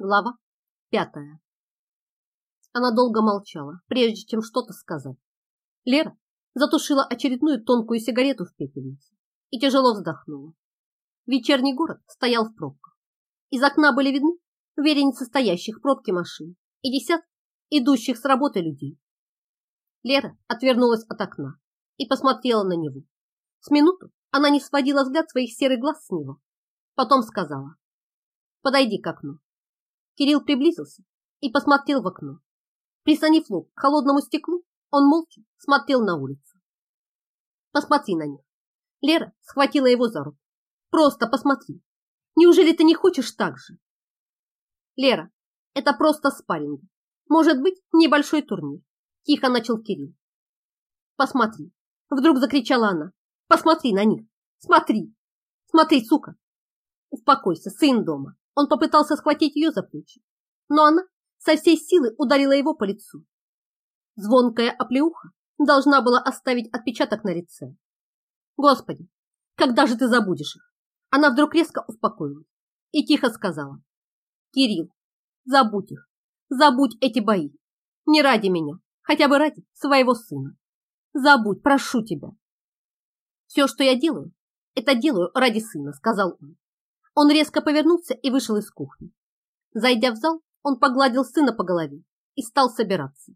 Глава пятая. Она долго молчала, прежде чем что-то сказать. Лера затушила очередную тонкую сигарету в пепельнице и тяжело вздохнула. Вечерний город стоял в пробках. Из окна были видны вереницы стоящих в пробке машин и десятки идущих с работы людей. Лера отвернулась от окна и посмотрела на него. С минуту она не сводила взгляд своих серых глаз с него. Потом сказала, «Подойди к окну». Кирилл приблизился и посмотрел в окно. Прислонив лоб к холодному стеклу, он молча смотрел на улицу. «Посмотри на них!» Лера схватила его за руку. «Просто посмотри! Неужели ты не хочешь так же?» «Лера, это просто спарринг. Может быть, небольшой турнир», тихо начал Кирилл. «Посмотри!» Вдруг закричала она. «Посмотри на них! Смотри! Смотри, сука!» «Успокойся, сын дома!» Он попытался схватить ее за плечи, но она со всей силы ударила его по лицу. Звонкая оплеуха должна была оставить отпечаток на лице. Господи, когда же ты забудешь их? Она вдруг резко успокоилась и тихо сказала. Кирилл, забудь их, забудь эти бои. Не ради меня, хотя бы ради своего сына. Забудь, прошу тебя. Все, что я делаю, это делаю ради сына, сказал он. Он резко повернулся и вышел из кухни. Зайдя в зал, он погладил сына по голове и стал собираться.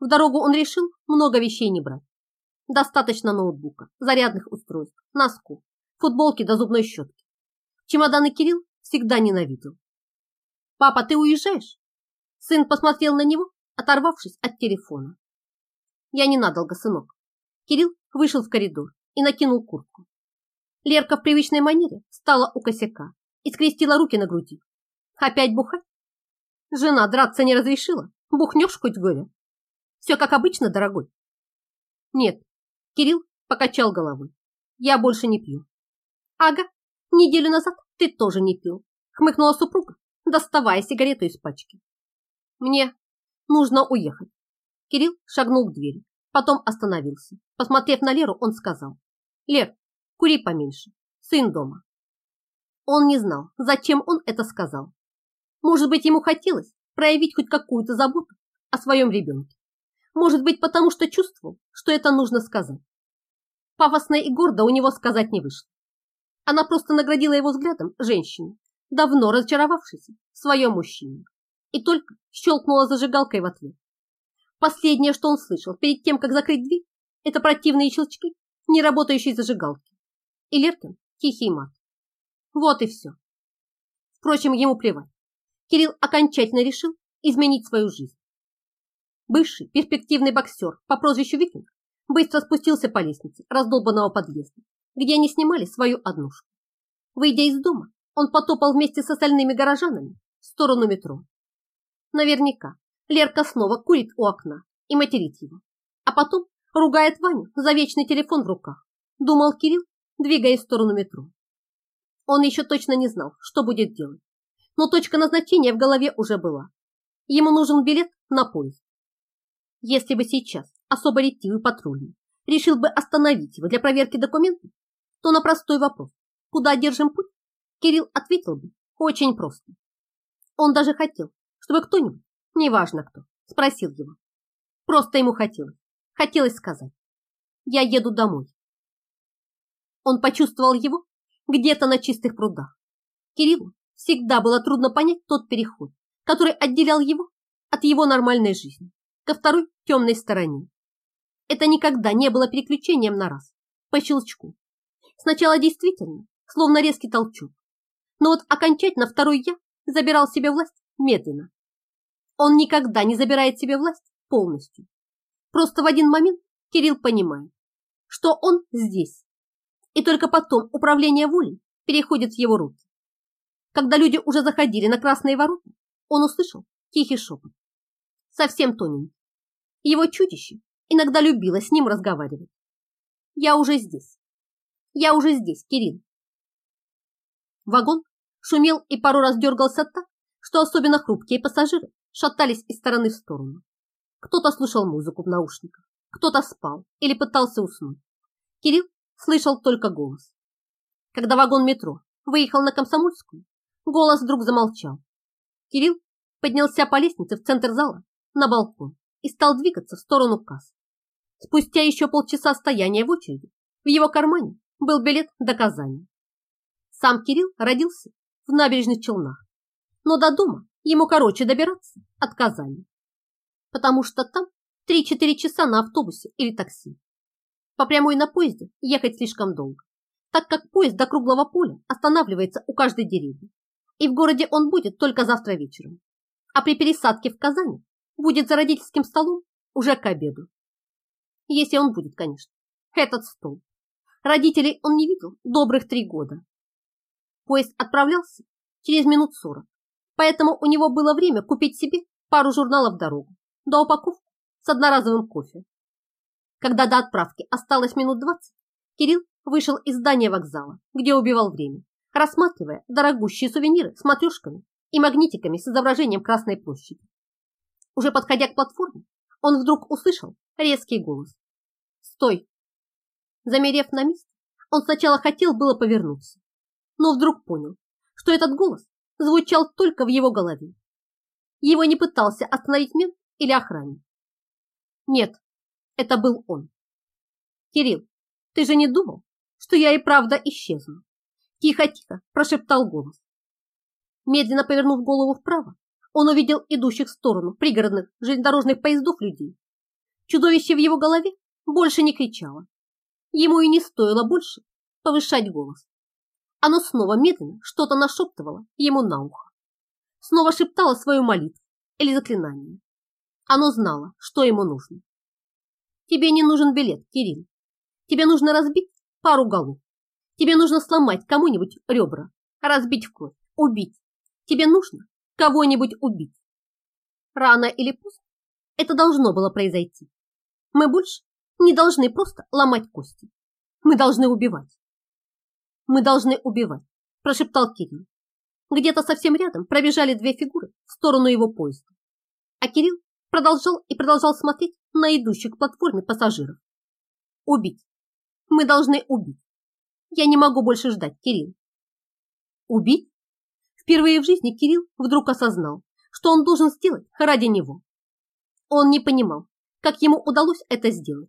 В дорогу он решил много вещей не брать. Достаточно ноутбука, зарядных устройств, носков, футболки до зубной щетки. Чемоданы Кирилл всегда ненавидел. «Папа, ты уезжаешь?» Сын посмотрел на него, оторвавшись от телефона. «Я ненадолго, сынок». Кирилл вышел в коридор и накинул куртку. Лерка в привычной манере стала у косяка и скрестила руки на груди. Опять бухать? Жена драться не разрешила. Бухнешь хоть горе. Все как обычно, дорогой. Нет, Кирилл покачал головой. Я больше не пью. Ага, неделю назад ты тоже не пил. Хмыкнула супруга, доставая сигарету из пачки. Мне нужно уехать. Кирилл шагнул к двери, потом остановился. Посмотрев на Леру, он сказал. Лер, Кури поменьше. Сын дома. Он не знал, зачем он это сказал. Может быть, ему хотелось проявить хоть какую-то заботу о своем ребенке. Может быть, потому что чувствовал, что это нужно сказать. Пафосно и гордо у него сказать не вышло. Она просто наградила его взглядом женщины, давно разочаровавшейся в своем мужчине, и только щелкнула зажигалкой в ответ. Последнее, что он слышал перед тем, как закрыть дверь, это противные щелчки неработающей зажигалки и Леркин тихий мат. Вот и все. Впрочем, ему плевать. Кирилл окончательно решил изменить свою жизнь. Бывший перспективный боксер по прозвищу Викинг быстро спустился по лестнице раздолбанного подъезда, где они снимали свою однушку. Выйдя из дома, он потопал вместе с остальными горожанами в сторону метро. Наверняка Лерка снова курит у окна и материт его, а потом ругает Ваню за вечный телефон в руках, думал Кирилл двигаясь в сторону метро. Он еще точно не знал, что будет делать, но точка назначения в голове уже была. Ему нужен билет на поезд. Если бы сейчас особо ретивый патрульный решил бы остановить его для проверки документов, то на простой вопрос, куда держим путь, Кирилл ответил бы очень просто. Он даже хотел, чтобы кто-нибудь, неважно кто, спросил его. Просто ему хотелось, хотелось сказать, я еду домой. Он почувствовал его где-то на чистых прудах. Кириллу всегда было трудно понять тот переход, который отделял его от его нормальной жизни ко второй темной стороне. Это никогда не было переключением на раз, по щелчку. Сначала действительно, словно резкий толчок. Но вот окончательно второй «я» забирал себе власть медленно. Он никогда не забирает себе власть полностью. Просто в один момент Кирилл понимает, что он здесь, и только потом управление волей переходит в его руки. Когда люди уже заходили на красные ворота, он услышал тихий шепот. Совсем тоненький. Его чудище иногда любило с ним разговаривать. «Я уже здесь. Я уже здесь, Кирилл». Вагон шумел и пару раз дергался так, что особенно хрупкие пассажиры шатались из стороны в сторону. Кто-то слушал музыку в наушниках, кто-то спал или пытался уснуть. Кирилл слышал только голос. Когда вагон метро выехал на Комсомольскую, голос вдруг замолчал. Кирилл поднялся по лестнице в центр зала, на балкон, и стал двигаться в сторону касс. Спустя еще полчаса стояния в очереди в его кармане был билет до Казани. Сам Кирилл родился в набережных Челнах, но до дома ему короче добираться от Казани, потому что там 3-4 часа на автобусе или такси. По прямой на поезде ехать слишком долго, так как поезд до круглого поля останавливается у каждой деревни, и в городе он будет только завтра вечером. А при пересадке в Казани будет за родительским столом уже к обеду. Если он будет, конечно, этот стол. Родителей он не видел добрых три года. Поезд отправлялся через минут сорок, поэтому у него было время купить себе пару журналов дорогу, да упаковку с одноразовым кофе. Когда до отправки осталось минут двадцать, Кирилл вышел из здания вокзала, где убивал время, рассматривая дорогущие сувениры с матрешками и магнитиками с изображением Красной площади. Уже подходя к платформе, он вдруг услышал резкий голос. «Стой!» Замерев на месте, он сначала хотел было повернуться, но вдруг понял, что этот голос звучал только в его голове. Его не пытался остановить мент или охранник. Нет, это был он. «Кирилл, ты же не думал, что я и правда исчезну?» Тихо-тихо прошептал голос. Медленно повернув голову вправо, он увидел идущих в сторону пригородных железнодорожных поездов людей. Чудовище в его голове больше не кричало. Ему и не стоило больше повышать голос. Оно снова медленно что-то нашептывало ему на ухо. Снова шептало свою молитву или заклинание. Оно знало, что ему нужно. Тебе не нужен билет, Кирилл. Тебе нужно разбить пару голов. Тебе нужно сломать кому-нибудь ребра, разбить в кровь, убить. Тебе нужно кого-нибудь убить. Рано или поздно это должно было произойти. Мы больше не должны просто ломать кости. Мы должны убивать. Мы должны убивать, прошептал Кирилл. Где-то совсем рядом пробежали две фигуры в сторону его поезда. А Кирилл продолжал и продолжал смотреть на идущих к платформе пассажиров. Убить. Мы должны убить. Я не могу больше ждать, Кирилл. Убить? Впервые в жизни Кирилл вдруг осознал, что он должен сделать ради него. Он не понимал, как ему удалось это сделать.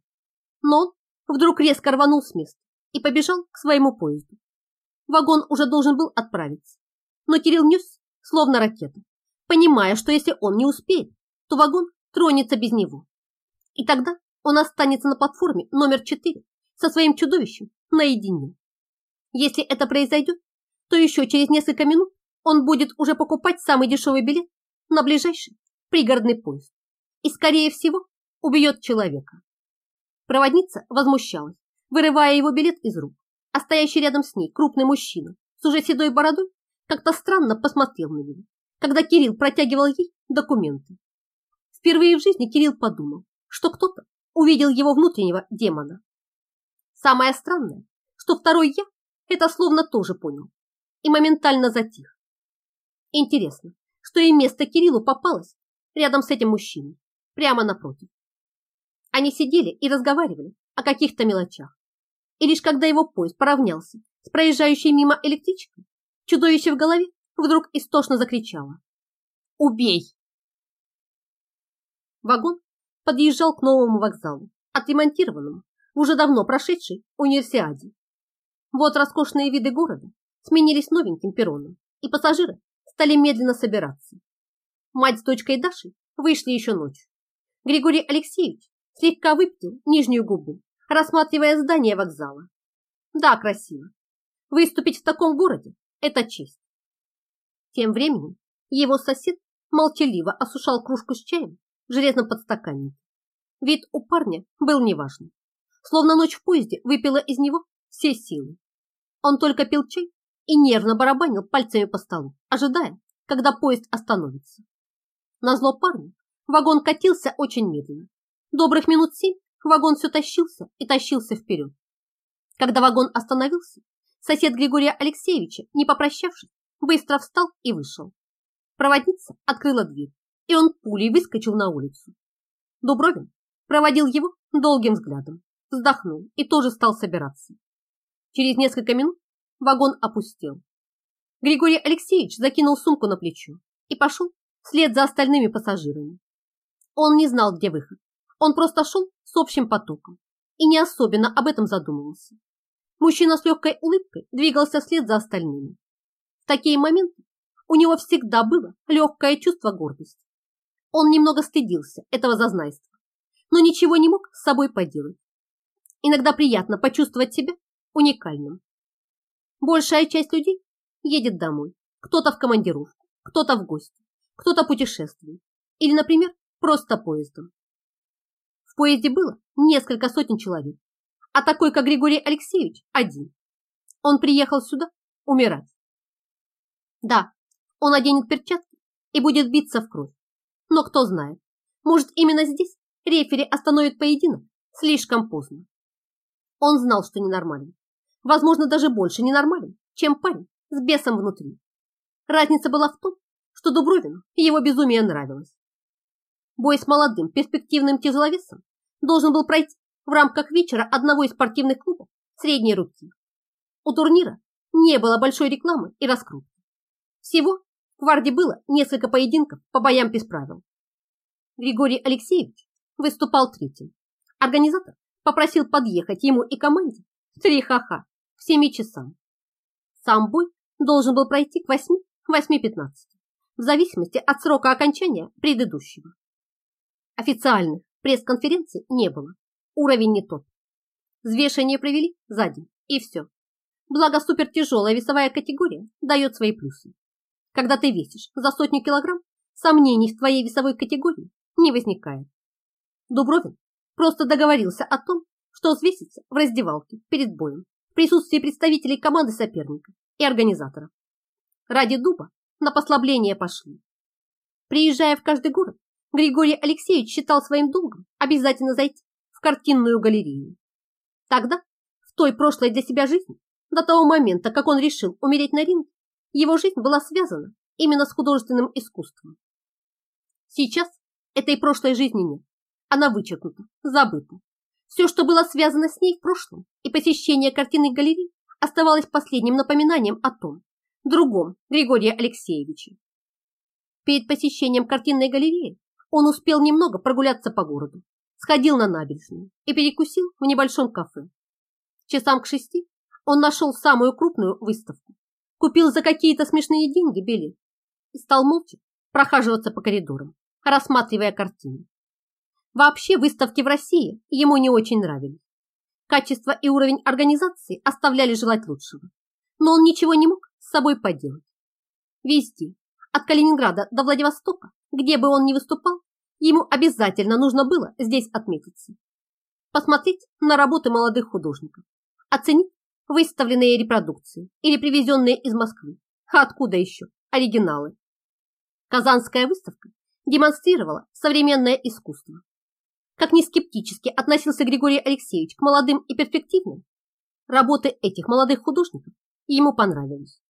Но он вдруг резко рванул с места и побежал к своему поезду. Вагон уже должен был отправиться, но Кирилл нес, словно ракета, понимая, что если он не успеет, то вагон тронется без него. И тогда он останется на платформе номер 4 со своим чудовищем наедине. Если это произойдет, то еще через несколько минут он будет уже покупать самый дешевый билет на ближайший пригородный поезд и, скорее всего, убьет человека. Проводница возмущалась, вырывая его билет из рук, а стоящий рядом с ней крупный мужчина с уже седой бородой как-то странно посмотрел на него, когда Кирилл протягивал ей документы. Впервые в жизни Кирилл подумал, что кто-то увидел его внутреннего демона. Самое странное, что второй я это словно тоже понял и моментально затих. Интересно, что и место Кириллу попалось рядом с этим мужчиной, прямо напротив. Они сидели и разговаривали о каких-то мелочах. И лишь когда его поезд поравнялся с проезжающей мимо электричкой, чудовище в голове вдруг истошно закричало. «Убей!» Вагон подъезжал к новому вокзалу, отремонтированному уже давно прошедшей универсиаде. Вот роскошные виды города сменились новеньким перроном, и пассажиры стали медленно собираться. Мать с дочкой Дашей вышли еще ночью. Григорий Алексеевич слегка выпятил нижнюю губу, рассматривая здание вокзала. Да, красиво. Выступить в таком городе – это честь. Тем временем его сосед молчаливо осушал кружку с чаем в железном подстаканнике. Вид у парня был неважный. Словно ночь в поезде выпила из него все силы. Он только пил чай и нервно барабанил пальцами по столу, ожидая, когда поезд остановится. Назло парню вагон катился очень медленно. Добрых минут семь вагон все тащился и тащился вперед. Когда вагон остановился, сосед Григория Алексеевича, не попрощавшись, быстро встал и вышел. Проводница открыла дверь, и он пулей выскочил на улицу. Дубровин проводил его долгим взглядом, вздохнул и тоже стал собираться. Через несколько минут вагон опустел. Григорий Алексеевич закинул сумку на плечо и пошел вслед за остальными пассажирами. Он не знал, где выход. Он просто шел с общим потоком и не особенно об этом задумывался. Мужчина с легкой улыбкой двигался вслед за остальными. В такие моменты у него всегда было легкое чувство гордости. Он немного стыдился этого зазнайства, но ничего не мог с собой поделать. Иногда приятно почувствовать себя уникальным. Большая часть людей едет домой, кто-то в командировку, кто-то в гости, кто-то путешествует или, например, просто поездом. В поезде было несколько сотен человек, а такой, как Григорий Алексеевич, один. Он приехал сюда умирать. Да, он оденет перчатки и будет биться в кровь. Но кто знает, может именно здесь рефери остановит поединок слишком поздно. Он знал, что ненормален. Возможно, даже больше ненормален, чем парень с бесом внутри. Разница была в том, что Дубровину его безумие нравилось. Бой с молодым перспективным тяжеловесом должен был пройти в рамках вечера одного из спортивных клубов средней руки. У турнира не было большой рекламы и раскрутки. Всего в Варде было несколько поединков по боям без правил. Григорий Алексеевич выступал третьим. Организатор попросил подъехать ему и команде три ха-ха к 7 часам. Сам бой должен был пройти к 8-8.15, в зависимости от срока окончания предыдущего. Официальных пресс-конференций не было, уровень не тот. Взвешивание провели за день, и все. Благо супертяжелая весовая категория дает свои плюсы. Когда ты весишь за сотню килограмм, сомнений в твоей весовой категории не возникает. Дубровин просто договорился о том, что взвесится в раздевалке перед боем в присутствии представителей команды соперника и организаторов. Ради дуба на послабление пошли. Приезжая в каждый город, Григорий Алексеевич считал своим долгом обязательно зайти в картинную галерею. Тогда, в той прошлой для себя жизни, до того момента, как он решил умереть на ринге, его жизнь была связана именно с художественным искусством. Сейчас этой прошлой жизни нет. Она вычеркнута, забыта. Все, что было связано с ней в прошлом, и посещение картинной галереи оставалось последним напоминанием о том, другом Григория Алексеевича. Перед посещением картинной галереи он успел немного прогуляться по городу, сходил на набережную и перекусил в небольшом кафе. Часам к шести он нашел самую крупную выставку купил за какие-то смешные деньги билет и стал молча прохаживаться по коридорам, рассматривая картины. Вообще выставки в России ему не очень нравились. Качество и уровень организации оставляли желать лучшего, но он ничего не мог с собой поделать. Везде, от Калининграда до Владивостока, где бы он ни выступал, ему обязательно нужно было здесь отметиться. Посмотреть на работы молодых художников, оценить выставленные репродукции или привезенные из Москвы. А откуда еще? Оригиналы. Казанская выставка демонстрировала современное искусство. Как ни скептически относился Григорий Алексеевич к молодым и перспективным, работы этих молодых художников ему понравились.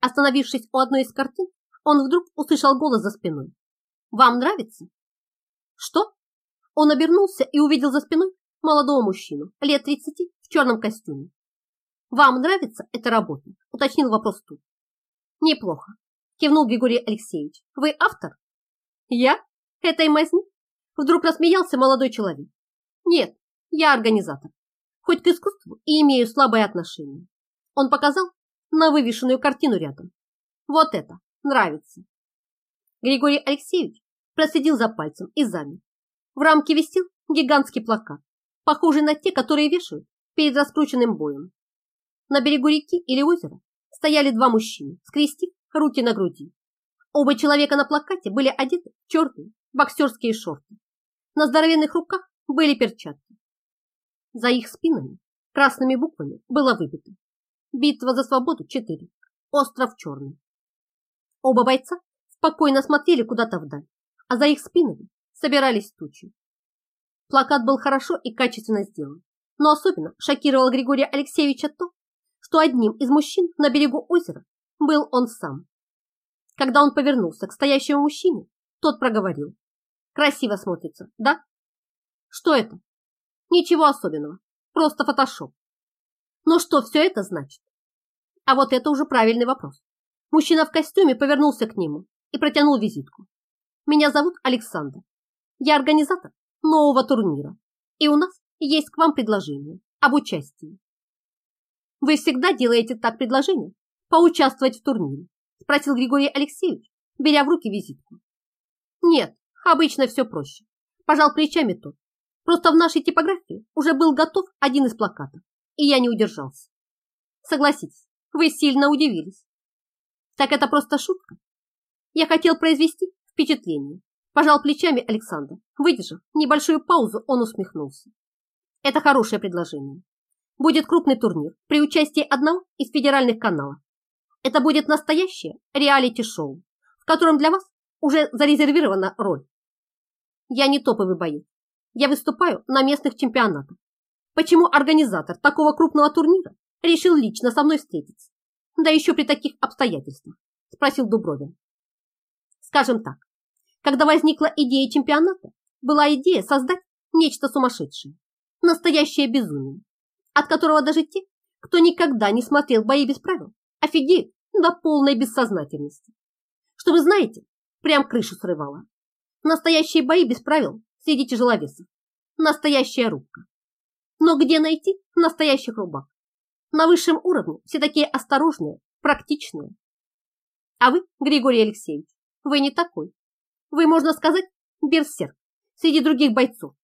Остановившись у одной из картин, он вдруг услышал голос за спиной. «Вам нравится?» «Что?» Он обернулся и увидел за спиной молодого мужчину, лет 30, в черном костюме. «Вам нравится эта работа?» – уточнил вопрос тут. «Неплохо», – кивнул Григорий Алексеевич. «Вы автор?» «Я? Этой мазни?» Вдруг рассмеялся молодой человек. «Нет, я организатор. Хоть к искусству и имею слабое отношение». Он показал на вывешенную картину рядом. «Вот это! Нравится!» Григорий Алексеевич проследил за пальцем и замер. В рамке висел гигантский плакат, похожий на те, которые вешают перед раскрученным боем. На берегу реки или озера стояли два мужчины, скрестив руки на груди. Оба человека на плакате были одеты в черные боксерские шорты. На здоровенных руках были перчатки. За их спинами красными буквами было выбито «Битва за свободу 4. Остров Черный». Оба бойца спокойно смотрели куда-то вдаль, а за их спинами собирались тучи. Плакат был хорошо и качественно сделан, но особенно шокировал Григория Алексеевича то, что одним из мужчин на берегу озера был он сам. Когда он повернулся к стоящему мужчине, тот проговорил. Красиво смотрится, да? Что это? Ничего особенного, просто фотошоп. Но что все это значит? А вот это уже правильный вопрос. Мужчина в костюме повернулся к нему и протянул визитку. Меня зовут Александр. Я организатор нового турнира, и у нас есть к вам предложение об участии. Вы всегда делаете так предложение поучаствовать в турнире? Спросил Григорий Алексеевич, беря в руки визитку. Нет, обычно все проще. Пожал плечами тот. Просто в нашей типографии уже был готов один из плакатов, и я не удержался. Согласитесь, вы сильно удивились. Так это просто шутка. Я хотел произвести впечатление. Пожал плечами Александр. Выдержав небольшую паузу, он усмехнулся. Это хорошее предложение. Будет крупный турнир при участии одного из федеральных каналов. Это будет настоящее реалити-шоу, в котором для вас уже зарезервирована роль. Я не топовый боец. Я выступаю на местных чемпионатах. Почему организатор такого крупного турнира решил лично со мной встретиться? Да еще при таких обстоятельствах, спросил Дубровин. Скажем так, когда возникла идея чемпионата, была идея создать нечто сумасшедшее, настоящее безумие, от которого даже те, кто никогда не смотрел бои без правил, офигеют до полной бессознательности. Что вы знаете, прям крышу срывало. Настоящие бои без правил среди тяжеловесов. Настоящая рубка. Но где найти настоящих рубак? На высшем уровне все такие осторожные, практичные. А вы, Григорий Алексеевич, вы не такой. Вы, можно сказать, берсерк среди других бойцов.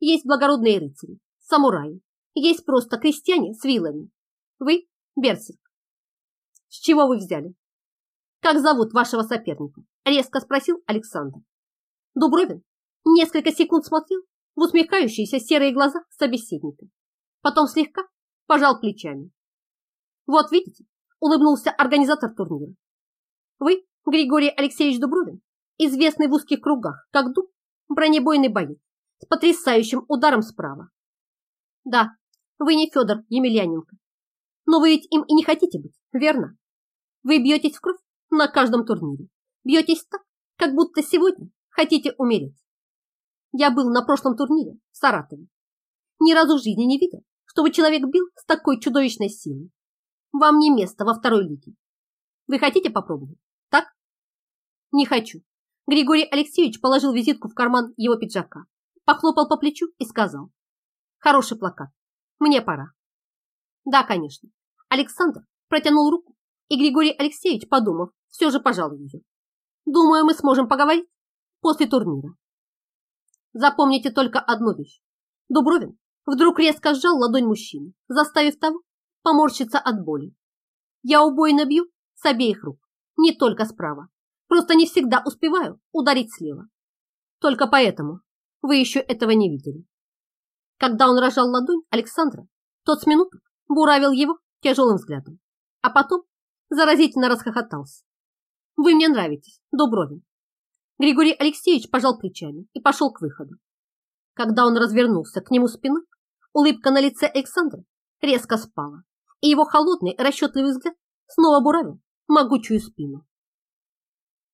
Есть благородные рыцари, самураи, есть просто крестьяне с вилами. Вы берсерк. С чего вы взяли? Как зовут вашего соперника? Резко спросил Александр. Дубровин несколько секунд смотрел в усмехающиеся серые глаза собеседника. Потом слегка пожал плечами. Вот видите, улыбнулся организатор турнира. Вы, Григорий Алексеевич Дубровин, известный в узких кругах, как дуб, бронебойный боец с потрясающим ударом справа. Да, вы не Федор Емельяненко, но вы ведь им и не хотите быть, верно? Вы бьетесь в кровь на каждом турнире, бьетесь так, как будто сегодня хотите умереть. Я был на прошлом турнире в Саратове. Ни разу в жизни не видел, чтобы человек бил с такой чудовищной силой. Вам не место во второй лиге. Вы хотите попробовать? Так? Не хочу. Григорий Алексеевич положил визитку в карман его пиджака, похлопал по плечу и сказал. Хороший плакат. Мне пора. Да, конечно. Александр протянул руку, и Григорий Алексеевич, подумав, все же пожал ее. Думаю, мы сможем поговорить после турнира. Запомните только одну вещь. Дубровин вдруг резко сжал ладонь мужчины, заставив того поморщиться от боли. Я убойно бью с обеих рук, не только справа. Просто не всегда успеваю ударить слева. Только поэтому вы еще этого не видели. Когда он рожал ладонь Александра, тот с минуту буравил его тяжелым взглядом, а потом заразительно расхохотался. Вы мне нравитесь, Дубровин. Григорий Алексеевич пожал плечами и пошел к выходу. Когда он развернулся к нему спиной, улыбка на лице Александра резко спала, и его холодный расчетливый взгляд снова буравил могучую спину.